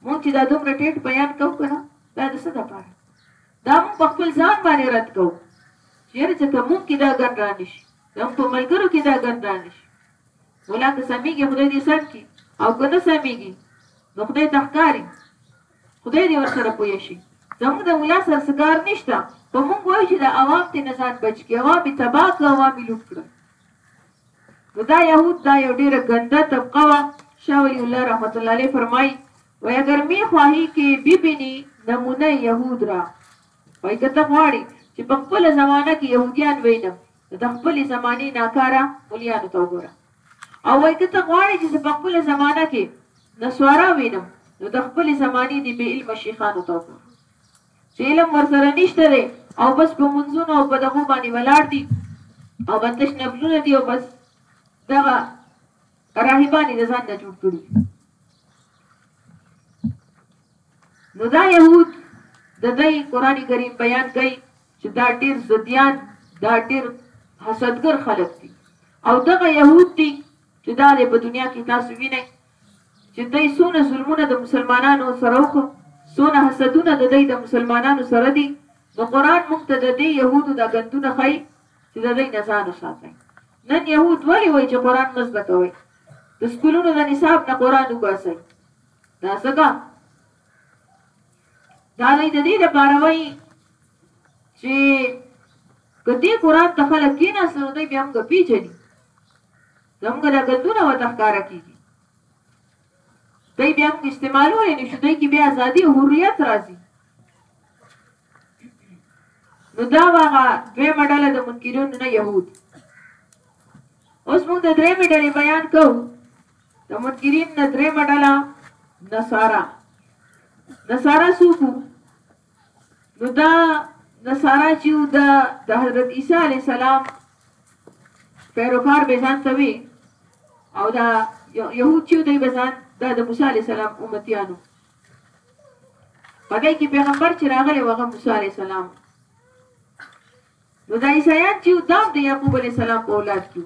[SPEAKER 1] مونږ چې دا دومره ټیټ بیان کوو که نه دا د څه دپاره دا مونږ په خپل ځان باندې رد کوو چې یاره چې که مونږ کې دا ګن را نه شي زموږ په ملګرو کې دا ګن را نه شي ولا که سمېږي خدای دې سم کړي او که نه سمېږي نو خدای ته ښکاري خدای دې ورسره پوه شي زموږ د ملا سره څه کار نشته په مونږ وایي چې د عوام ترې نه ځان بچ کړي عوام یې تباه کړه عوام یې لوټ کړه نو دا یهود دا یو ډیره ګنده طبقه وه شاه ولی الله رحمت الله علیه فرمای وای اگر می خواهی که ببینی نمونه یهود را وای که ته غواړي چې په خپل زمانہ کې يهوديان وینم نو د خپل زماني ناکاره مليانو ته وګوره او وای که ته غواړي چې په خپل زمانہ کې نسوارا وینم نو د خپل زماني دی به علم شيخانو ته وګوره چې علم ورسره نشته دی او بس په منځونو او په دغو باندې ولاړ دي او به تش نفلونه دي او بس دغه راهبانې د ځان نه جوړ کړي نو دا يهود د دې قران کریم بیان کوي چې دا ډیر زديان دا ډیر حسدګر خلک دي او دغه يهود دي چې دا په دنیا کې تاسو وینئ چې دوی څونه ظلمونه د مسلمانانو سره وکړو څونه حسدونه د دوی د مسلمانانو سره دي نو قرآن موږ ته د دې یهودو دا ګندونه ښایي چې د دوی نه ځان وساتئ نن یهود ولې وایي چې قرآن مه زده کوئ د سکولونو د نصاب نه قرآن وباسئ دا ځکه دا دوی د دې لپاره وایي چې که دې قرآن ته خلک کېناستل نو دوی بیا موږ پیژني زموږ لګنتونه ورته ښکاره کېږي. دوی بیا موږ استعمالولی نه شو، دوی کې بیا ازادي او حریت راځي. نو دا واغه دویمه ډله د منکرون نه یهود اوس موږ د درېمې ډلې بیان کوو د منکرین نه درېمه ډله نصارا نصارا څوک نو دا نصارا چې و دا د حضرت عیسی علی السلام پیروکار به ځان ته وي او دا یهود چې دوی به ځان دا د موسی علی السلام امتیانو پدې کې پیغمبر چې راغلی وغه موسی علی السلام نو دا عیسایان چې دا د یعقوب علی السلام په اولاد کې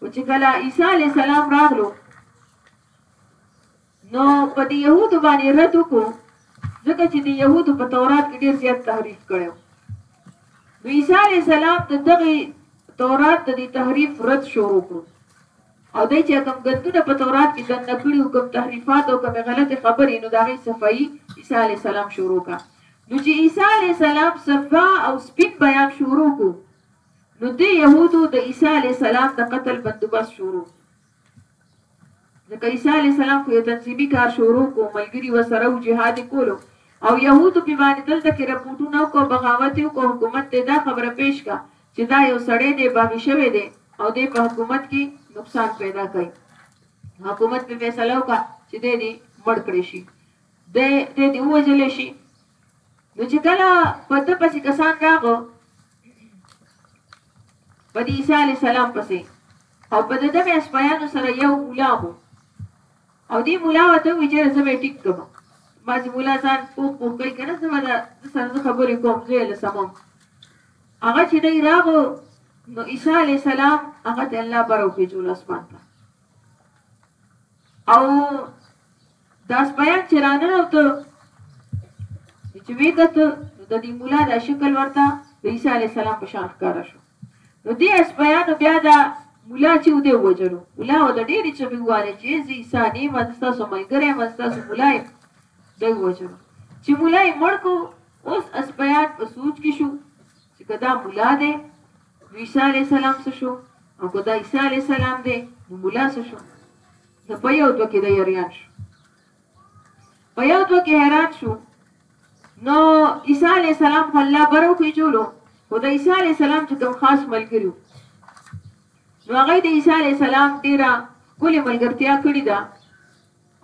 [SPEAKER 1] او چې کله عیسی علی السلام راغلو نو په دې یهودو باندې یې رد وکړو، ځکه چې دې یهودو په تورات کې ډېر زیات تحریف کړی و. نو عیسی علیه السلام د دغه تورات د دې تحریف رد شروع کړو او دی چې کوم ګندونه په تورات کې دننه کړي وو، کوم تحریفات او کومې غلطې خبرې، نو د هغې صفایي عیسی علیه السلام شروع کړه. نو چې عیسی علیه السلام صفا او سپین بیان شروع کړو، نو دې یهودو د عیسی علیه السلام د قتل بندوبست شروع کړو. ځکه عیسی علیه السلام خو یو تنظیمي کار شروع کو ملګري وسره او جهاد کولو او يهودو په باندې دلته کې رپورټونه وکړو بغاوت یې وکړو حکومت ته دا خبره پیش کا چې دا یو سړی دی باغی شوی دی او دی په حکومت کې نقصان پیدا کوي حکومت په فیصله وکړه چې دی دې مړ کړی شي دی دی دې ووژل شي نو چې کله په ده پسې کسان راغو په دې عیسی علیه السلام پسې او په دده بیا سپایانو سره یو مولا مو او دې مولا وته وی چې زه به ټیک کوم باز مولا ځان پوک پوک کوي کنه زه به د سره خبرې کوم زه له سمم هغه چې دی راغو نو عیسی علی السلام هغه ته الله برو کې جوړ اسمان ته او داس بیان چې راننوته نو چې وې کته نو د دې مولا د شکل ورته د عیسی علی السلام په شان ښکارا شو نو دې اس بیان بیا دا مولا چې ودی وجلو مولا و د ډېری چې ویواله چې زی عیسی نه منستا سو ملګری منستا سو مولا دی وجلو چې مولا یې مړ کو اوس اس بیان په سوچ کې شو چې کدا مولا دی عیسی علی السلام څه شو او کدا عیسی علی السلام دی نو مولا څه شو نو په یو دوه کې د یریان شو په یو دوه کې حیران شو نو عیسی علی السلام خو الله برو خېجولو خو د عیسی علی السلام چې کوم خاص ملګری نو هغه د عیسی علی السلام ډیره کلی ملګرتیا کړی دا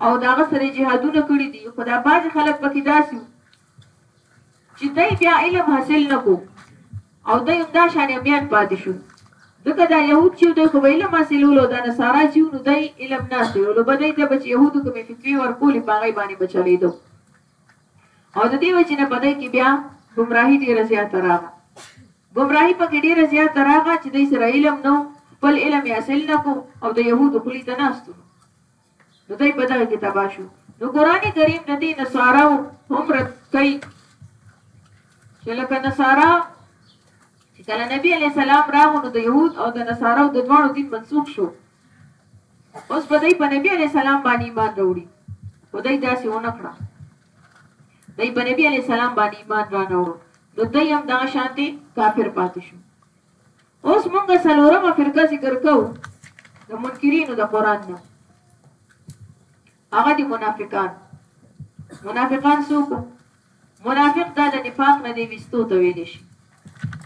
[SPEAKER 1] او داغه سره جهادونه کړی دي خدا باز خلک پکې داسي چې دی بیا علم حاصل نکو او دی هم دا شان امیان پاتې شو ځکه دا یهود چې دی خو به علم حاصلولو دا نصارا چې نو دی علم نه حاصلولو به دی ته به چې یهودو کومې فتوې ورکولې په هغې باندې به چلېدو او د دې وجې نه په دی کې بیا ګمراهي ډېره زیاته راغله ګمراهي پکې ډېره زیاته راغله چې دی سره علم نه خپل علم یې حاصل نه کو او د یهودو خولې ته ناستو نو دی په دغه کې تباه شو نو قران کریم د دې نصاراو هم رد کوي چې لکه نصارا چې کله نبی علی سلام راغو نو د يهود او د نصاراو د دوانو دین منسوخ شو اوس په دې په نبی علی سلام باندې ایمان وروړي خدای داسې ونه کړه دای په نبی علی سلام باندې ایمان را نه وړو نو دای هم دا شانته کافر پاتې شو اوس مونږ څلورمه فرقه ذکر کوو د منکرینو د قران نه هغه دي منافقان منافقان څوک منافق دا د نفاق نه دی وستو ته ویل شي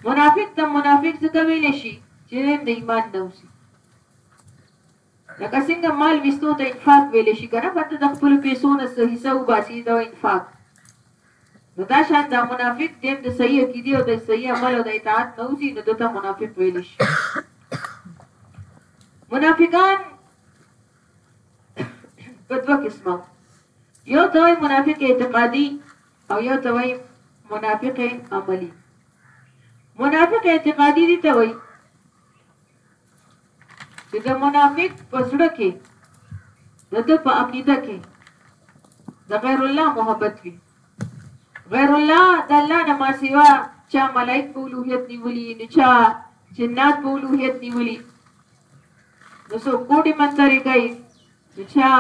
[SPEAKER 1] منافق ته منافق ځکه ویل شي چې د ایمان نه وسی لکه څنګه مال وستو ته انفاق ویل شي کنه پته د خپل پیسو نه حصہ وباسي دا انفاق نو دا شان دا منافق دیم د صحیح عقیدی او د صحیح عمل او د اطاعت نه وزی نو دته منافق ویلی شي منافقان په دوه قسمه یو ته وایي منافق اعتقادي او یو ته وایي منافق عملی منافق اعتقادي دي ته وایي چې د منافق په زړه کې د ده په عقیده کې د غیر الله محبت وي غیر الله د الله نه ما سیوا چا ملائک په اولوهیت نیولي نو چا جنات په اولوهیت نیولي نو څوک کوټې منترې کوي نو چا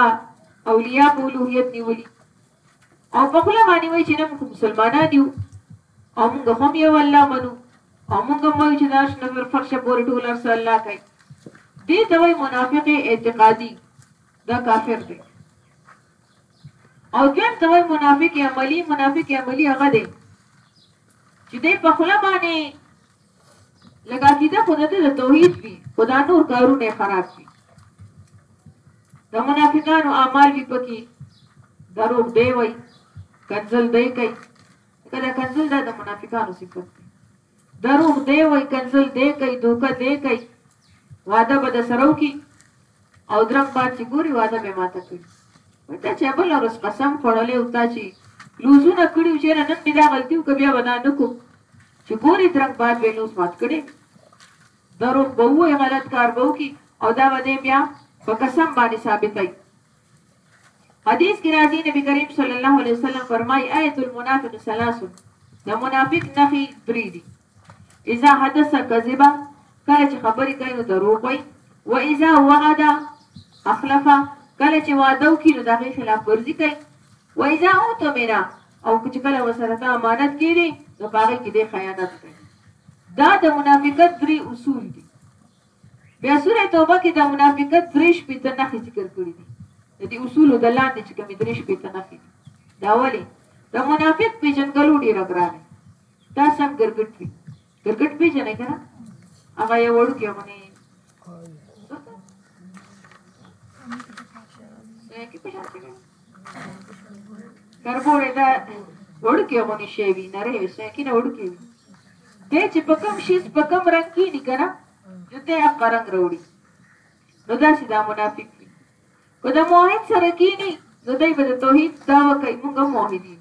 [SPEAKER 1] اولیاء په اولوهیت نیولي او په خپل باندې وایي چې نه موږ مسلمانان یو او موږ هم یو الله منو او موږ هم وایو چې داش نمبر فرشه پورې ټول هر څه الله کوي دې ته وایي منافق اعتقادي دا کافر دی او دویم ته وایي منافق عملی منافق عملی هغه دی چې دې په خپل باندې لږه عقیده خو دده د توحید وي خو دا نور کارونه یې خراب وي د منافقانو اعمال وي پکې دروغ دی وایي کنزل دی کوي که دا کنزل دا د منافقانو صفت دی دروغ دی وایي کنزل دی کوي دوکه دی کوي وعده به د سره وکړي او درم بار چې ګوري وعده به ماته کړي وای ته چې بل ورځ قسم خوړلې او تا چې لوزونه کړي چې نن مې دا غلطي وکړه بیا به دا نه کوم چې ګوري درم بار به لوز مات کړي دروغ به وای غلط کار به وکړي او دا به بیا په قسم باندې ثابتای حدیث کې راځي نبی کریم صلی الله علیه وسلم فرمایي آیت المنافق ثلاث د منافق نخي درې دي اذا حدث کذبا کله چې خبرې کوي نو دروغ وي و اذا وعد اخلف کله چې وعده وکړي نو دغه خلاف ورزي کوي و اذا اوتمرا او چې کله وسره ته امانت کړي نو هغه کې د خیانت کوي دا د منافقت درې اصول دي بیا سورة توبه کې د منافقت درې شپېته نښې ذکر کړې دي. د دې اصولو د لاندې چې کومې درې شپېته نښې دي دا ولې د منافق پېژندګلو ډېره ګرانه دا سم ګرګټ وي ګرګټ پېژنې که نه هغه یو وړوکی غونې کې پشان شوی کربوړې دا وړکې غونې شی وي نری وي ساکینه وړکې وي دی چې په کوم شي په کوم رنګ کینی کنه نو دی هغه رنګ راوړي نو دا چې دا منافق وي که د موحد سره کینی نو دی به د توحید دعوه کوي موږ موحدي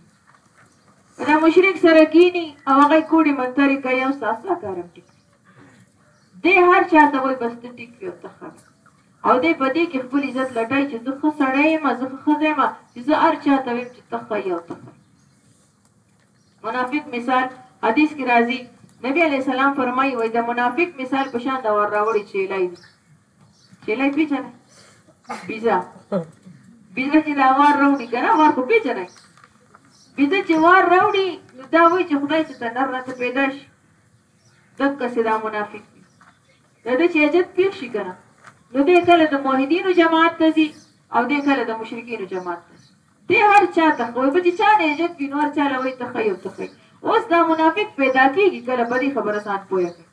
[SPEAKER 1] که د مشرک سره کینی او هغه کوډي منتري کوي او ساسا کارم ټیک دی هر چا ته وایي بس ته ټیک وي او ته خبر او دی په دې کې خپل عزت لټای چې زه ښه سړی یم زه ښه ښځه یم چې زه هر چا ته ویم چې ته ښه یې او ته ښه منافق مثال حدیث کې راځي نبی علی السلام فرمایي وای د منافق مثال په شان دا ور راوړي چې لای وي چې لای پیژنه بیزا بیزا چې دا وار راوړي کنه وار خو پیژنه بیزا چې وار راوړي نو دا وایي چې خدای ته نر راته پیدا شي دغه څه دا منافق د ده چې حاجت پېښ شي کنه نو دی کله د موحدینو جماعت ته ځي او دی کله د مشرکینو جماعت ته ځي دی هر چا ته وایي به چې چا نه حاجت وي نو هر چا له وایي ته ښه یو ته ښه اوس دا منافق پیدا کېږي کله په دې خبره ځان پوه کړي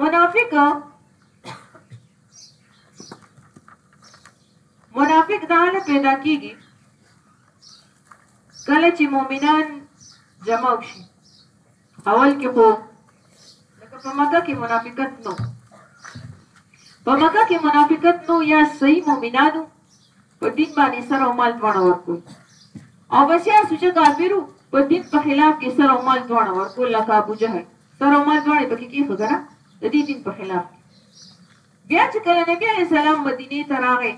[SPEAKER 1] منافق منافق دا له پیدا کیږي کله چې مؤمنان جمع شي اول کې خو لکه په مکه کې منافقت نو په مکه کې منافقت نو یا صحیح مؤمنانو په دین باندې سره او مال دواړه ورکول او بس یا سوچه کافرو په دین په خلاف کې سره او مال دواړه ورکول لکه ابو جهل سره او مال دواړه پکې کې خو کنه د دې دین په خلاف بیا چې کله نبي علیه السلام مدینې ته راغی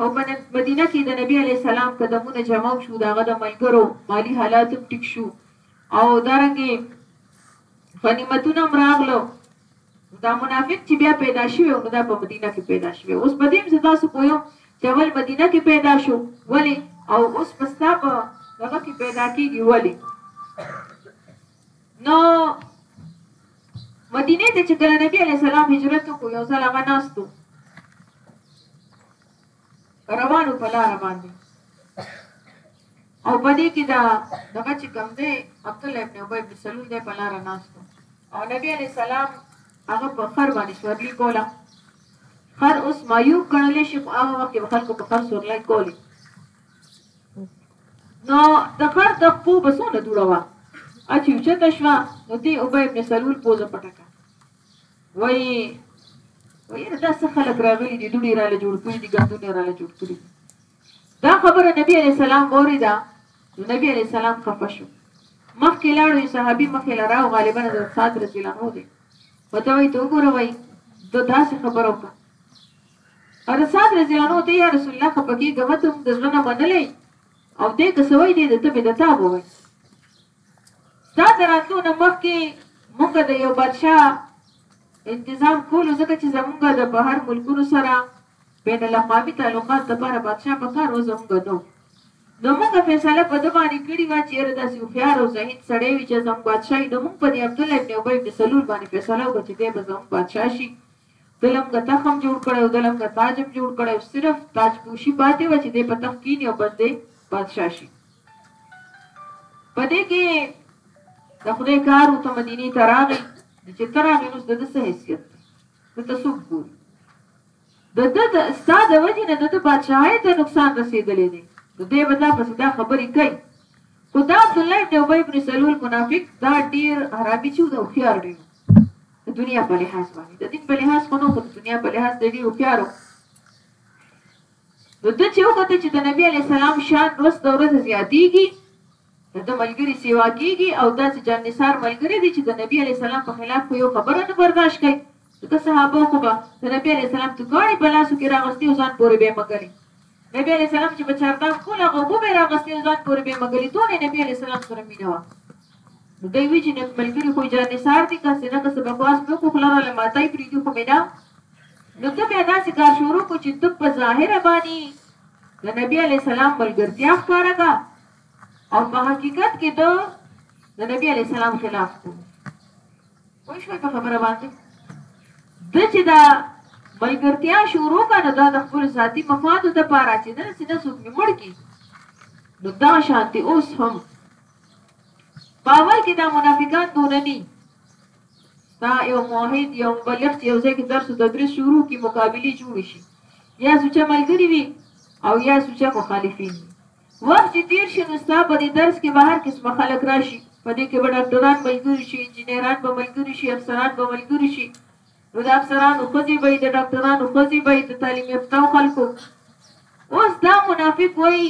[SPEAKER 1] او په مدینه کې د نبي علیه السلام قدمونه جمع شو دغه د ملګرو مالی حالات هم ټیک شو او دارنګې غنیمتونه هم راغلو دا منافق چې بیا پیدا شوی نو دا په مدینه کې پیدا شوی اوس په دې هم تاسو پوهیو چې اول مدینه کې پیدا شو ولی او اوس په ستا په دغه کې پیدا کیږي ولی نو مدینه ته چې کله نبی علی السلام هجرت وکړ یو ځل هغه ناستو روانو په لار باندې او په دې کې دا دغه چې کوم دی عبد الله ابن ابي بن سلول دی په لار ناستو او نبی علی السلام هغه په خر باندې سورلی کوله خر اوس مایوب کړل شي په هغه وخت کې خلکو په خر سورلی کوله نو د خر د خپو به څونه دوړه وه اچې اوچته شوه نو دې ابی ابن سلول پوزه پټه کړه وایي ویره دا څه خلک راغلي دي دوړي راله جوړ کړي دي ګندونه راله جوړ کړي دي دا خبره نبی علی السلام وری دا نو نبی علی السلام خفه شو مخ کې لاړ یو صحابي مخ کې لراو غالبا د صادر رضی الله عنه دی وته وی ته وګوره وای ته داسې خبرو کا عرض صاحب رضی عنه ته یا رسول الله خپه کیږه مه ته موږ د زړه نه منلی او دی که څه وایي دی د تبې د تاب ووایي ستا د راتلو نه مخکې موږ د یو بادشاه انتظام کولو ځکه چې زمونږ د بهر ملکونو سره بین الاقوامي تعلقات د پاره بادشاه په کار و زموږ نو نو موږ فیصله په ده باندې کړې وه چې یاره داسې هوښیار او ذهین سړی وي چې زموږ بادشاهي نو موږ په دې عبدالله ابن ابی ابن سلول باندې فیصله وکړه چې دی به زموږ بادشاه شي دلم د تخ هم جوړ کړی او دلم د تاج هم جوړ کړی او صرف تاج پوشی پاتی وه چی دی په تخ کینی او بس دی بادشاه شی په دی کی د خدای کار او ته مدینی ته راغی چې ته راغی نو د څه حیثیت ته ته څوک ګوري د د د ستا د وجې نه د د بادشاهۍ ته نقصان رسېدلی دی نو دی به تا پسې دا خبرې کوي خو دا عبدالله ابن ابی ابن سلول منافق دا ډیر حرامي چې د هوښیار ډیر د دنیا په لحاظ باندې د دین په لحاظ خو نو خو د دنیا په لحاظ دی ډیرو پیارو نو د چې وخت چې د نبی علی سلام شان روز د ورځ زیاتیږي د ملګری سیوا کیږي او دا چې جان نثار ملګری دي چې د نبی علی سلام په خلاف خو یو خبره نه برداشت کوي ځکه صحابه خو به د نبی علی سلام دکاړي په لاسو کې راغستي او ځان پورې به مګلي نبي عليه السلام چې په چارباغ خپل هغه وبو به راغستې ځان پورې به مګلي دونه نبي عليه السلام سره مينه وه نو دوی وی چې ملګري خو جان نثار دي که سينه که سبق واس نو کو خلره له ماتای پرې دي خو مینا نو ته بیا داسې کار شروع کو چې د په ظاهر باندې د نبی علی سلام ملګرتیا ښکارا کا او په حقیقت کې د د نبی علی سلام خلاف کو پوه شوې په خبره باندې د چې دا ملګرتیا شروع کنه دا د خپل ذاتی مفادو د پاره چې نه سینه څوک مړ کی نو دا شانتی اوس هم باور کې دا منافقان دونه ني دا یو موحد یو مبلغ چې یو ځای کې درس او تدریس شروع کی مقابله جوړ شي یا سوچ ملګری وي او یا سوچ مخالفین وخت چې تېر شي، نو ستا په دې درس کې به هر قسمه خلک راشي، په دې کې به ډاکټران ملګري شي، انجنیران به ملګري شي، افسران به ملګري شي، نو د افسرانو ښځې به وي، د ډاکټرانو ښځې به وي، د تعلیم یافتهو خلکو. اوس دا منافق وايي،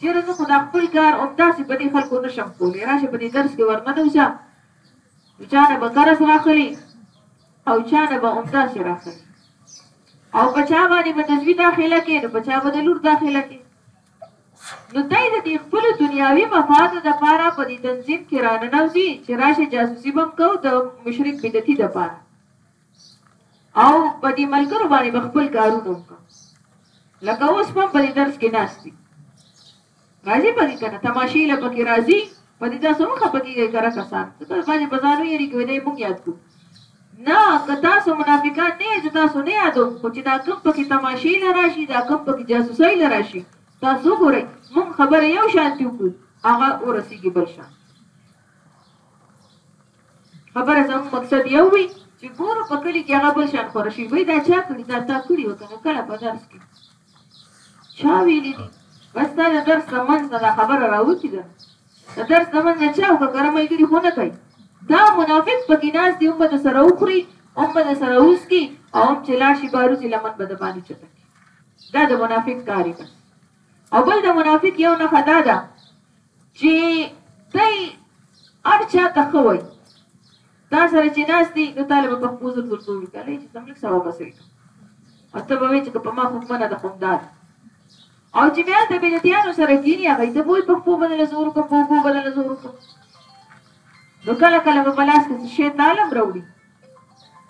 [SPEAKER 1] چېرې زه خو دا خپل کار همداسې په دې خلکو نه شم کولی، راشه په دې درس کې ورننوځه، نو چا نه به قرض راخلي او چا نه به همداسې راخلي او په چا باندې به د زوی داخله کې، نو په چا به د لور داخله کې. نو دی د دې خپلو دنیاوي مفادو دپاره په دې تنظیم کي راننوځي چي راشه جاسوسي به هم کوو د مشرک بدعتي دپاره او په دې ملګرو باندې به خپل کارونه وکړو لکه اوس هم په دې درس کي ناست دي راځي په دې کنه تماشې له پکې راځي په دې تاسو مه خپه کېږئ کره کسان که تاسو باندې په ځان ویرېږي وي دی موږ یاد کړو نه که تاسو منافقان نه یې زه تاسو نه یادوم خو چې دا کوم پکې تماشې له راشي دا کوم پکې جاسوسۍ له راشي تاسو وګورئ موږ خبره یو شانتي وکړو هغه ورسېږي بل شان خبره زموږ مقصد یو وي چې ګورو په کلي کې هغه بل شان خورشي وي دا چا کړي دا تا کړي وکړه کله په درس کې چا ویلي دي بس دا د درس د منځ نه دا خبره راوتي ده د درس د منځ نه چا او ککره ملګري خو نه کوي دا منافق پکې ناست دي هم به د سره وخوري هم به د سره وسکي او هم چې لاړ شي بهر وځي لمن به د باندې چټه کړي دا د منافق کار دی بس او بل د منافق یو نښه دا ده چې دی هر چا ته ښه وایي تا سره چې ناست دي نو تاله به په خپو زر زر زور وکړي چې زموږ لږ ثواب حاصل کړي او ته به وې چې په ما خو منه د خوندار او چې بیا د بدعتیانو سره کینی هغه ته وای په خو بدل زور کو په وګو بدل زور کو نو کله کله په بلاس کې شی تعلم راوړي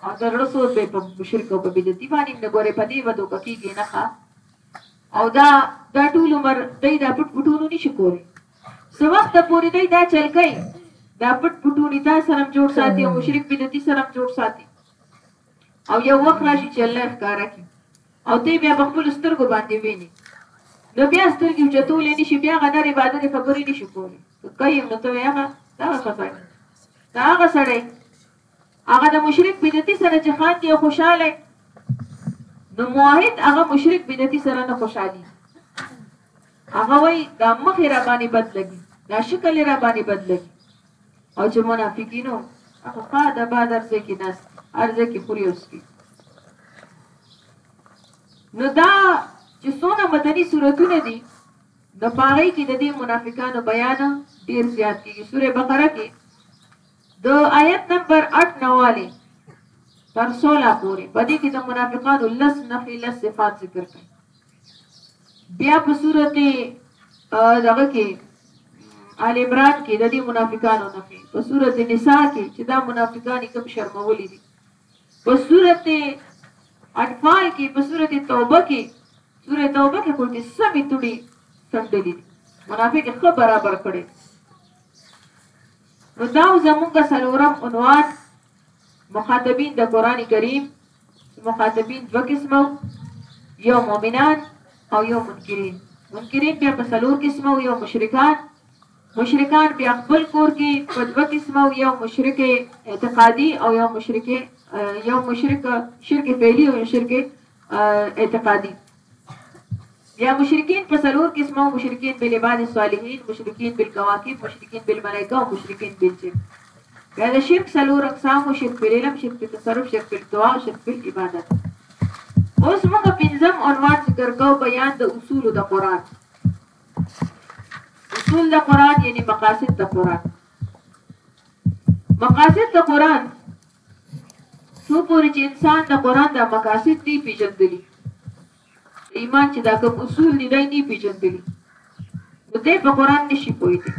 [SPEAKER 1] او د رسول به په مشرک او په بدعتي باندې نه ګوره په دې ودو کېږي نه ښه او دا دا ټول عمر دای دا پټ پټونو نشي کولی څه وخته پوري دی دا چل کوي دا پټ پټوني تا سره جوړ ساتي او مشرک بدعتي سره جوړ ساتي او یو وخت راشي چې الله ښکارا کی او ته بیا په خپل سترګو باندې ویني نو بیا سترګې چتولې نشي بیا غنر عبادت خبرې نشي کولی کوي نو ته هغه دا هغه سړی دا هغه سړی هغه د مشرک بدعتي سره چې خاندي او خوشاله نو موحد هغه مشرک بدعتي سره نه خوشحالي هغه وای دا مخ را باندې بد لګي دا شکل را باندې بد لګي او چې منافقینو هغه قاعده به درځي کې ناس ارزه کې خوري اوس کې نو دا چې څونه مدني صورتونه دي نو پاره کې د دې منافقانو بیان ډیر زیات کیږي سوره بقره کې د آیت نمبر 8 نواله تر سولا پورې په دې کې د منافقانو لس نفي لس صفات ذکر کړي بیا په سورته دغه کې آل عمران کې د دې منافقانو نفي په سورته نساء کې چې دا منافقان کوم شرمولې دي په سورته اطفال کې په سورته توبه کې سورته توبه کې کوم سمې تړي څنډلې منافق خبره برابر کړي نو دا و زمونږ څلورم عنوان مخاطبین د قران کریم چې مخاطبین دوه قسمه یو مؤمنان او یو منکرین منکرین بیا په څلور قسمه یو مشرکان مشرکان بیا خپل کور کې په دوه قسمه یو مشرک اعتقادي او یو مشرک یو مشرک شرک فعلی او شرک اعتقادي بیا مشرکین په څلور قسمه مشرکین بالعباد الصالحین مشرکین بالکواکب مشرکین بالملائکه او مشرکین بالجن بیا د شرک څلور اقسام او شرک بالعلم شرک بالتصرف شرک بالدعا او شرک بالعبادت اوس موږ پنځم عنوان ذکر کوو بیان د اصول د قران اصول د قران یعنی مقاصد د قران مقاصد د قران څو پورې چې انسان د قرآن دا مقاصد نه پیژندلي د ایمان چې دا کوم اصول دي دا نه پیژندلي نو دی په قرآن نشي پوهېدی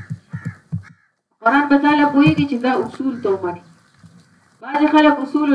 [SPEAKER 1] قرآن به تعالی پوهېږي چې دا اصول ته ومني بعضې خلک اصول